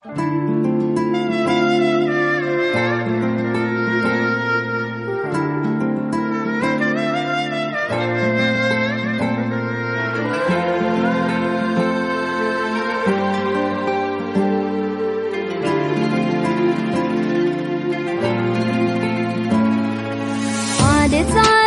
我的家。